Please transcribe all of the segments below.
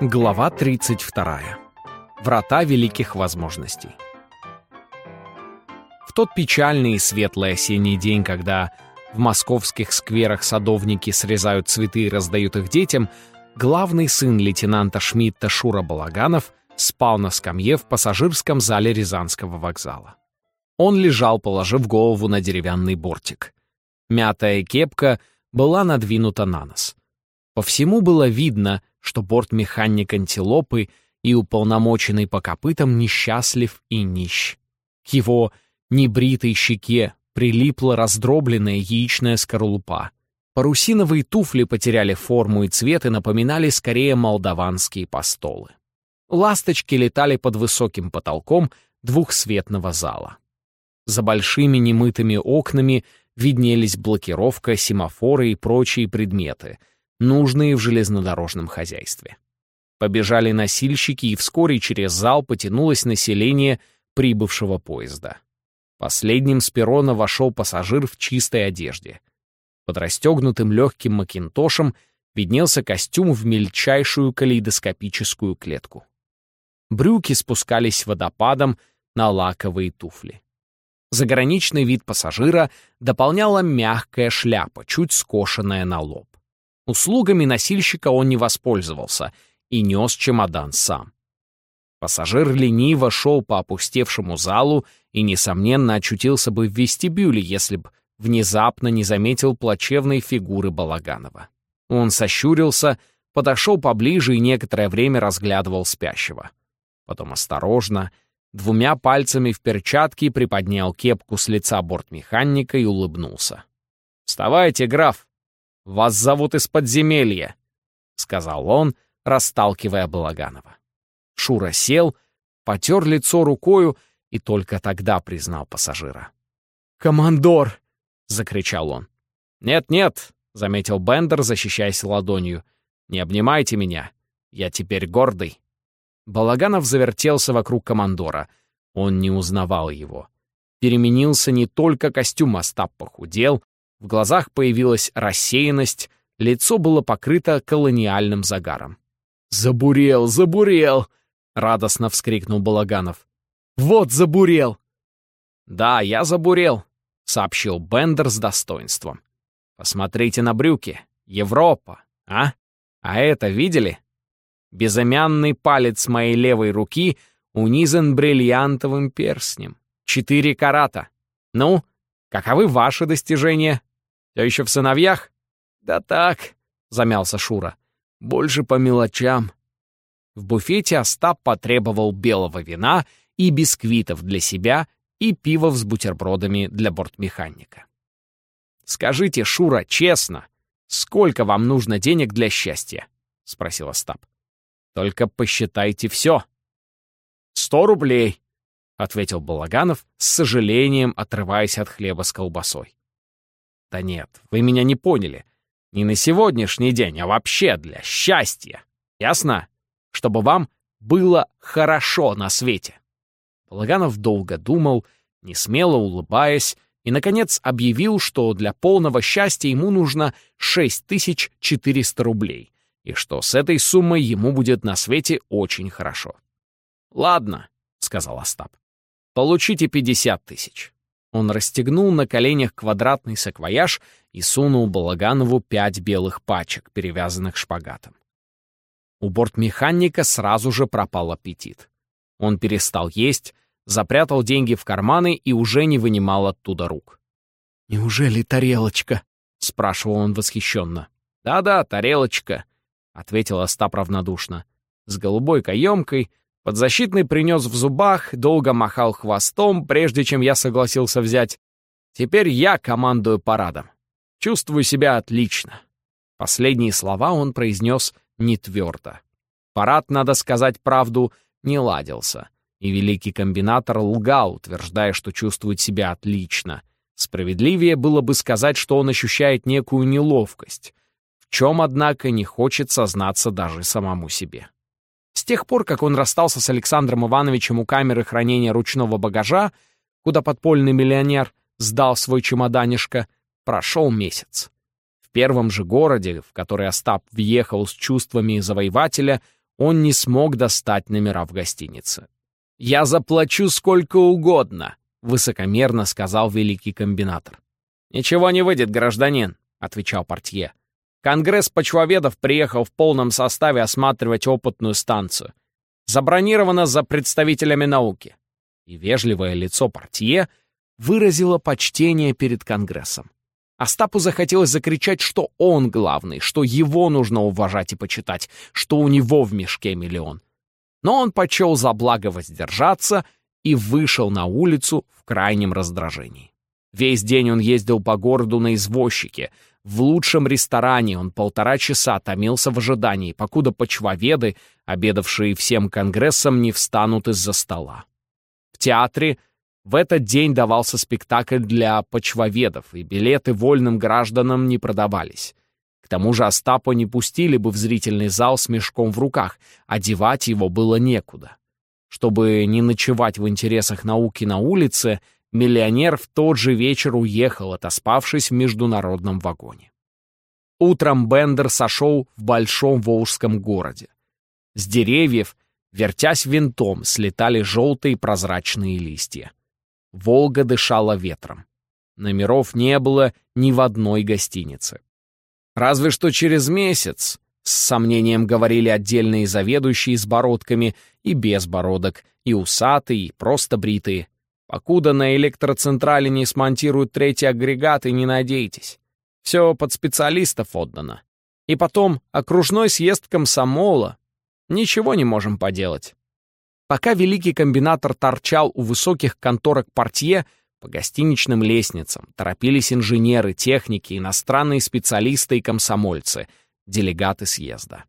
Глава 32. Врата великих возможностей. В тот печальный и светлый осенний день, когда в московских скверах садовники срезают цветы и раздают их детям, главный сын лейтенанта Шмидта Шура Балаганов спал на скамье в пассажирском зале Рязанского вокзала. Он лежал, положив голову на деревянный бортик. Мятая кепка была надвинута на нос. По всему было видно, что бортмеханик антилопы и уполномоченный по копытам несчастлив и нищ. К его небритой щеке прилипла раздробленная яичная скорлупа. Парусиновые туфли потеряли форму и цвет и напоминали скорее молдаванские постолы. Ласточки летали под высоким потолком двухсветного зала. За большими немытыми окнами виднелись блокировка, семафоры и прочие предметы, нужные в железнодорожном хозяйстве. Побежали носильщики, и вскоре через зал потянулось население прибывшего поезда. Последним с перрона вошел пассажир в чистой одежде. Под расстегнутым легким макинтошем виднелся костюм в мельчайшую калейдоскопическую клетку. Брюки спускались водопадом на лаковые туфли. Заграничный вид пассажира дополняла мягкая шляпа, чуть скошенная на лоб. Услугами носильщика он не воспользовался и нес чемодан сам. Пассажир лениво шел по опустевшему залу и, несомненно, очутился бы в вестибюле, если б внезапно не заметил плачевной фигуры Балаганова. Он сощурился, подошел поближе и некоторое время разглядывал спящего. Потом осторожно, двумя пальцами в перчатке приподнял кепку с лица бортмеханика и улыбнулся. «Вставайте, граф! Вас зовут из подземелья!» — сказал он, расталкивая Балаганова. Шура сел, потер лицо рукою и только тогда признал пассажира. «Командор!» — закричал он. «Нет-нет», — заметил Бендер, защищаясь ладонью. «Не обнимайте меня. Я теперь гордый». Балаганов завертелся вокруг командора. Он не узнавал его. Переменился не только костюм, Остап похудел, в глазах появилась рассеянность, лицо было покрыто колониальным загаром. «Забурел, забурел!» — радостно вскрикнул Балаганов. «Вот забурел!» «Да, я забурел», — сообщил Бендер с достоинством. «Посмотрите на брюки. Европа, а? А это видели? Безымянный палец моей левой руки унизан бриллиантовым перстнем. Четыре карата. Ну, каковы ваши достижения? Все еще в сыновьях?» «Да так», — замялся Шура. «Больше по мелочам. В буфете Остап потребовал белого вина и бисквитов для себя и пива с бутербродами для бортмеханика. «Скажите, Шура, честно, сколько вам нужно денег для счастья?» — спросил Остап. «Только посчитайте все». «Сто рублей», — ответил Балаганов, с сожалением отрываясь от хлеба с колбасой. «Да нет, вы меня не поняли. Не на сегодняшний день, а вообще для счастья. Ясно?» чтобы вам было хорошо на свете. Балаганов долго думал, не смело улыбаясь, и, наконец, объявил, что для полного счастья ему нужно 6400 рублей, и что с этой суммой ему будет на свете очень хорошо. «Ладно», — сказал Остап, — «получите 50 тысяч». Он расстегнул на коленях квадратный саквояж и сунул Балаганову пять белых пачек, перевязанных шпагатом. У бортмеханика сразу же пропал аппетит. Он перестал есть, запрятал деньги в карманы и уже не вынимал оттуда рук. «Неужели тарелочка?» — спрашивал он восхищенно. «Да-да, тарелочка», — ответил Остап равнодушно. «С голубой каемкой, подзащитный принес в зубах, долго махал хвостом, прежде чем я согласился взять. Теперь я командую парадом. Чувствую себя отлично». Последние слова он произнес не твердо. Парад, надо сказать правду, не ладился, и великий комбинатор лгал, утверждая, что чувствует себя отлично. Справедливее было бы сказать, что он ощущает некую неловкость, в чем, однако, не хочет сознаться даже самому себе. С тех пор, как он расстался с Александром Ивановичем у камеры хранения ручного багажа, куда подпольный миллионер сдал свой чемоданишко, прошел месяц. В первом же городе, в который Остап въехал с чувствами завоевателя, он не смог достать номера в гостинице. «Я заплачу сколько угодно», — высокомерно сказал великий комбинатор. «Ничего не выйдет, гражданин», — отвечал портье. «Конгресс почвоведов приехал в полном составе осматривать опытную станцию. Забронировано за представителями науки». И вежливое лицо портье выразило почтение перед Конгрессом. Остапу захотелось закричать, что он главный, что его нужно уважать и почитать, что у него в мешке миллион. Но он почел за благо воздержаться и вышел на улицу в крайнем раздражении. Весь день он ездил по городу на извозчике. В лучшем ресторане он полтора часа томился в ожидании, покуда почвоведы, обедавшие всем конгрессом, не встанут из-за стола. В театре — в этот день давался спектакль для почвоведов, и билеты вольным гражданам не продавались. К тому же Остапа не пустили бы в зрительный зал с мешком в руках, одевать его было некуда. Чтобы не ночевать в интересах науки на улице, миллионер в тот же вечер уехал, отоспавшись в международном вагоне. Утром Бендер сошел в большом волжском городе. С деревьев, вертясь винтом, слетали желтые прозрачные листья. Волга дышала ветром. Номеров не было ни в одной гостинице. Разве что через месяц, с сомнением говорили отдельные заведующие с бородками и без бородок, и усатые, и просто бритые. Покуда на электроцентрале не смонтируют третий агрегат, и не надейтесь. Все под специалистов отдано. И потом окружной съезд комсомола. Ничего не можем поделать. Пока великий комбинатор торчал у высоких конторок портье, по гостиничным лестницам торопились инженеры, техники, иностранные специалисты и комсомольцы, делегаты съезда.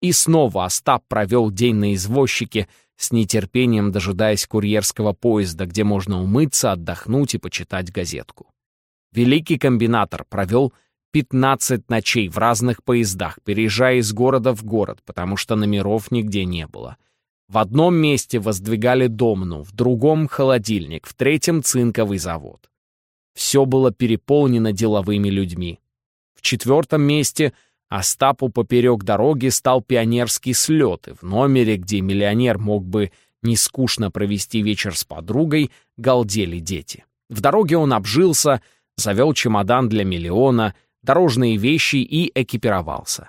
И снова Остап провел день на извозчике, с нетерпением дожидаясь курьерского поезда, где можно умыться, отдохнуть и почитать газетку. Великий комбинатор провел 15 ночей в разных поездах, переезжая из города в город, потому что номеров нигде не было — в одном месте воздвигали домну, в другом — холодильник, в третьем — цинковый завод. Все было переполнено деловыми людьми. В четвертом месте Остапу поперек дороги стал пионерский слет, и в номере, где миллионер мог бы нескучно провести вечер с подругой, галдели дети. В дороге он обжился, завел чемодан для миллиона, дорожные вещи и экипировался.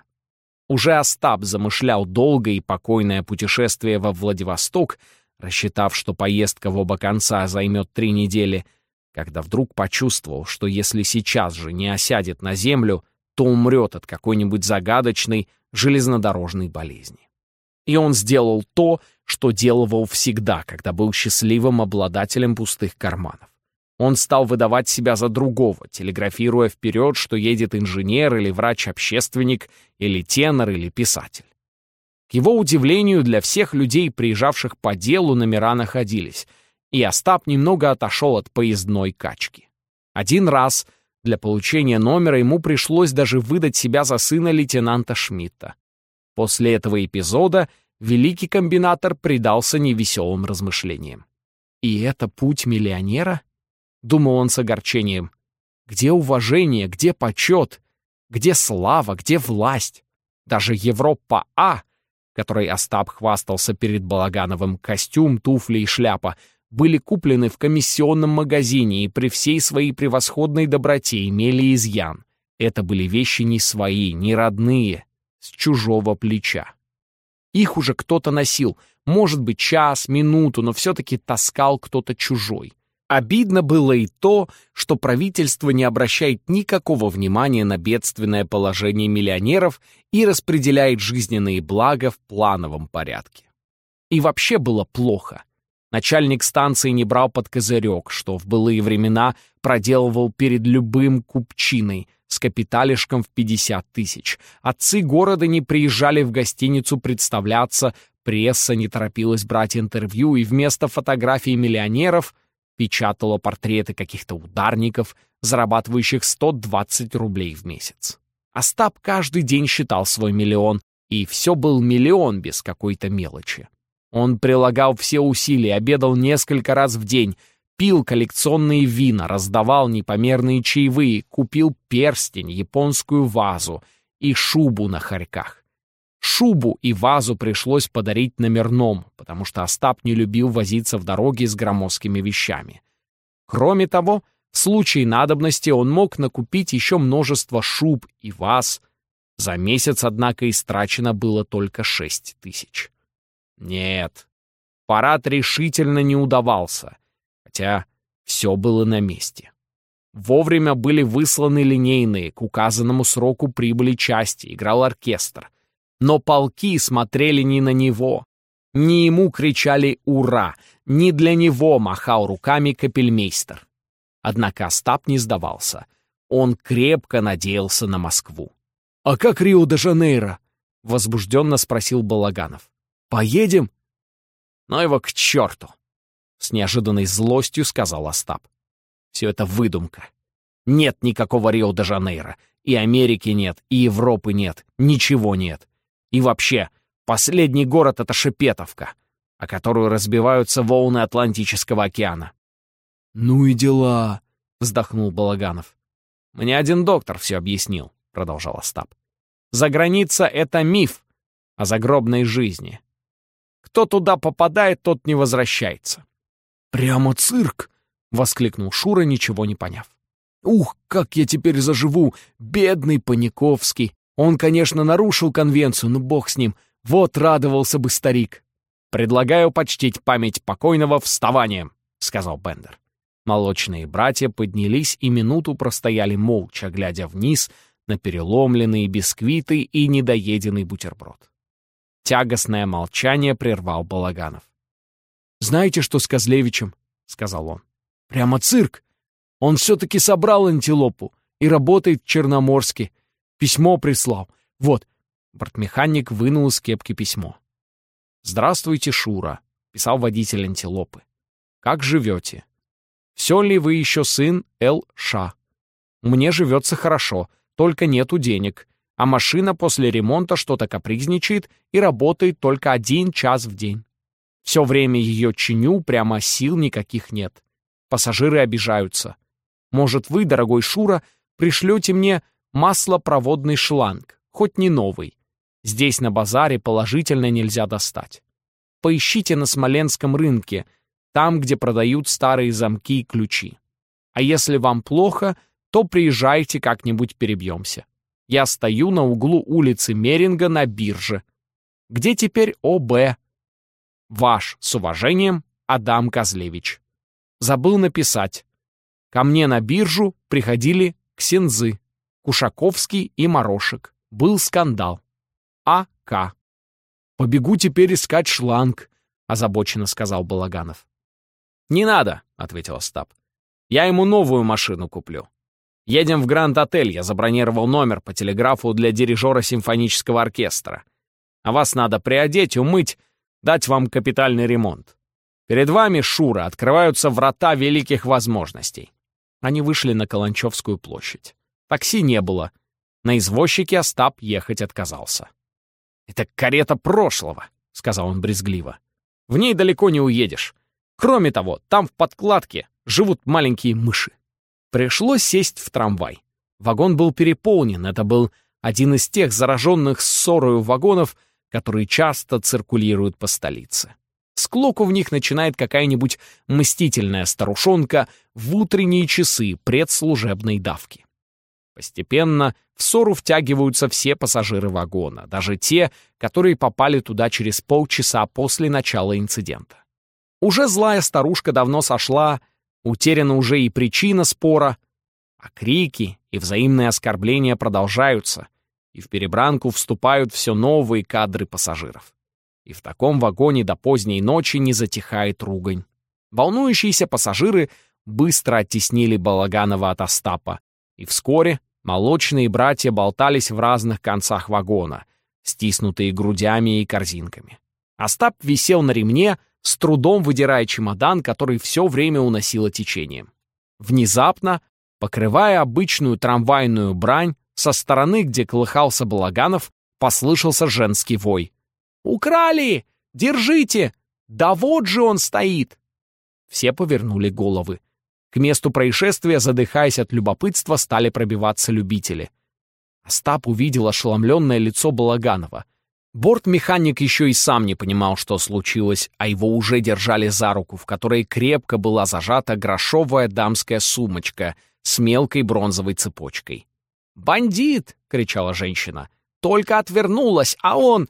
Уже Остап замышлял долгое и покойное путешествие во Владивосток, рассчитав, что поездка в оба конца займет три недели, когда вдруг почувствовал, что если сейчас же не осядет на землю, то умрет от какой-нибудь загадочной железнодорожной болезни. И он сделал то, что делал всегда, когда был счастливым обладателем пустых карманов. Он стал выдавать себя за другого, телеграфируя вперед, что едет инженер или врач-общественник, или тенор, или писатель. К его удивлению, для всех людей, приезжавших по делу, номера находились, и Остап немного отошел от поездной качки. Один раз для получения номера ему пришлось даже выдать себя за сына лейтенанта Шмидта. После этого эпизода великий комбинатор предался невеселым размышлениям. И это путь миллионера? думал он с огорчением. Где уважение, где почет, где слава, где власть? Даже Европа А, которой Остап хвастался перед Балагановым, костюм, туфли и шляпа, были куплены в комиссионном магазине и при всей своей превосходной доброте имели изъян. Это были вещи не свои, не родные, с чужого плеча. Их уже кто-то носил, может быть, час, минуту, но все-таки таскал кто-то чужой. Обидно было и то, что правительство не обращает никакого внимания на бедственное положение миллионеров и распределяет жизненные блага в плановом порядке. И вообще было плохо. Начальник станции не брал под козырек, что в былые времена проделывал перед любым купчиной с капиталишком в 50 тысяч. Отцы города не приезжали в гостиницу представляться, пресса не торопилась брать интервью, и вместо фотографий миллионеров печатала портреты каких-то ударников, зарабатывающих 120 рублей в месяц. Остап каждый день считал свой миллион, и все был миллион без какой-то мелочи. Он прилагал все усилия, обедал несколько раз в день, пил коллекционные вина, раздавал непомерные чаевые, купил перстень, японскую вазу и шубу на хорьках. Шубу и вазу пришлось подарить номерном, потому что Остап не любил возиться в дороге с громоздкими вещами. Кроме того, в случае надобности он мог накупить еще множество шуб и ваз. За месяц, однако, истрачено было только шесть тысяч. Нет, парад решительно не удавался, хотя все было на месте. Вовремя были высланы линейные, к указанному сроку прибыли части, играл оркестр. Но полки смотрели не на него. Не ему кричали «Ура!», не для него махал руками капельмейстер. Однако Остап не сдавался. Он крепко надеялся на Москву. «А как Рио-де-Жанейро?» — возбужденно спросил Балаганов. «Поедем?» «Ну его к черту!» — с неожиданной злостью сказал Остап. «Все это выдумка. Нет никакого Рио-де-Жанейро. И Америки нет, и Европы нет, ничего нет. И вообще, последний город — это Шепетовка, о которую разбиваются волны Атлантического океана. «Ну и дела», — вздохнул Балаганов. «Мне один доктор все объяснил», — продолжал Остап. «За граница — это миф о загробной жизни. Кто туда попадает, тот не возвращается». «Прямо цирк!» — воскликнул Шура, ничего не поняв. «Ух, как я теперь заживу! Бедный Паниковский! Он, конечно, нарушил конвенцию, но бог с ним. Вот радовался бы старик!» «Предлагаю почтить память покойного вставанием», — сказал Бендер. Молочные братья поднялись и минуту простояли молча, глядя вниз на переломленные бисквиты и недоеденный бутерброд. Тягостное молчание прервал Балаганов. «Знаете, что с Козлевичем?» — сказал он. «Прямо цирк! Он все-таки собрал антилопу и работает в Черноморске. Письмо прислал. Вот». Бортмеханик вынул из кепки письмо. «Здравствуйте, Шура», — писал водитель антилопы. «Как живете? Все ли вы еще сын Л. Ша? Мне живется хорошо, только нету денег, а машина после ремонта что-то капризничает и работает только один час в день. Все время ее чиню, прямо сил никаких нет. Пассажиры обижаются. Может, вы, дорогой Шура, пришлете мне маслопроводный шланг, хоть не новый. Здесь на базаре положительно нельзя достать. Поищите на Смоленском рынке — там, где продают старые замки и ключи. А если вам плохо, то приезжайте как-нибудь перебьемся. Я стою на углу улицы Меринга на бирже. Где теперь ОБ? Ваш, с уважением, Адам Козлевич. Забыл написать. Ко мне на биржу приходили Ксензы, Кушаковский и Морошек. Был скандал. А.К. «Побегу теперь искать шланг», — озабоченно сказал Балаганов. «Не надо», — ответил Остап. «Я ему новую машину куплю. Едем в Гранд-отель, я забронировал номер по телеграфу для дирижера симфонического оркестра. А вас надо приодеть, умыть, дать вам капитальный ремонт. Перед вами, Шура, открываются врата великих возможностей». Они вышли на Каланчевскую площадь. Такси не было. На извозчике Остап ехать отказался. «Это карета прошлого», — сказал он брезгливо. «В ней далеко не уедешь. Кроме того, там в подкладке живут маленькие мыши. Пришлось сесть в трамвай. Вагон был переполнен, это был один из тех зараженных ссорою вагонов, которые часто циркулируют по столице. Склоку в них начинает какая-нибудь мстительная старушонка в утренние часы предслужебной давки. Постепенно в ссору втягиваются все пассажиры вагона, даже те, которые попали туда через полчаса после начала инцидента. Уже злая старушка давно сошла, утеряна уже и причина спора, а крики и взаимные оскорбления продолжаются, и в перебранку вступают все новые кадры пассажиров. И в таком вагоне до поздней ночи не затихает ругань. Волнующиеся пассажиры быстро оттеснили Балаганова от Остапа, и вскоре молочные братья болтались в разных концах вагона, стиснутые грудями и корзинками. Остап висел на ремне, с трудом выдирая чемодан, который все время уносило течением. Внезапно, покрывая обычную трамвайную брань, со стороны, где колыхался Балаганов, послышался женский вой. «Украли! Держите! Да вот же он стоит!» Все повернули головы. К месту происшествия, задыхаясь от любопытства, стали пробиваться любители. Остап увидел ошеломленное лицо Балаганова. Бортмеханик еще и сам не понимал, что случилось, а его уже держали за руку, в которой крепко была зажата грошовая дамская сумочка с мелкой бронзовой цепочкой. «Бандит!» — кричала женщина. «Только отвернулась, а он...»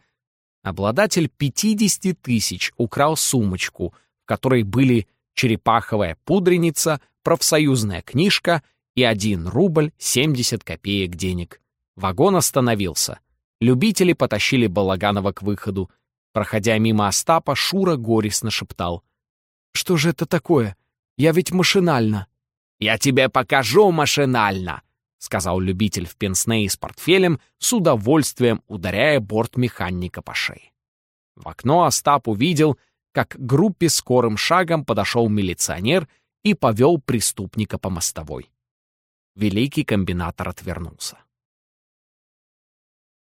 Обладатель 50 тысяч украл сумочку, в которой были черепаховая пудреница, профсоюзная книжка и 1 рубль 70 копеек денег. Вагон остановился. Любители потащили Балаганова к выходу. Проходя мимо Остапа, Шура горестно шептал. «Что же это такое? Я ведь машинально». «Я тебе покажу машинально», — сказал любитель в пенсне с портфелем, с удовольствием ударяя борт механика по шее. В окно Остап увидел, как к группе скорым шагом подошел милиционер и повел преступника по мостовой. Великий комбинатор отвернулся.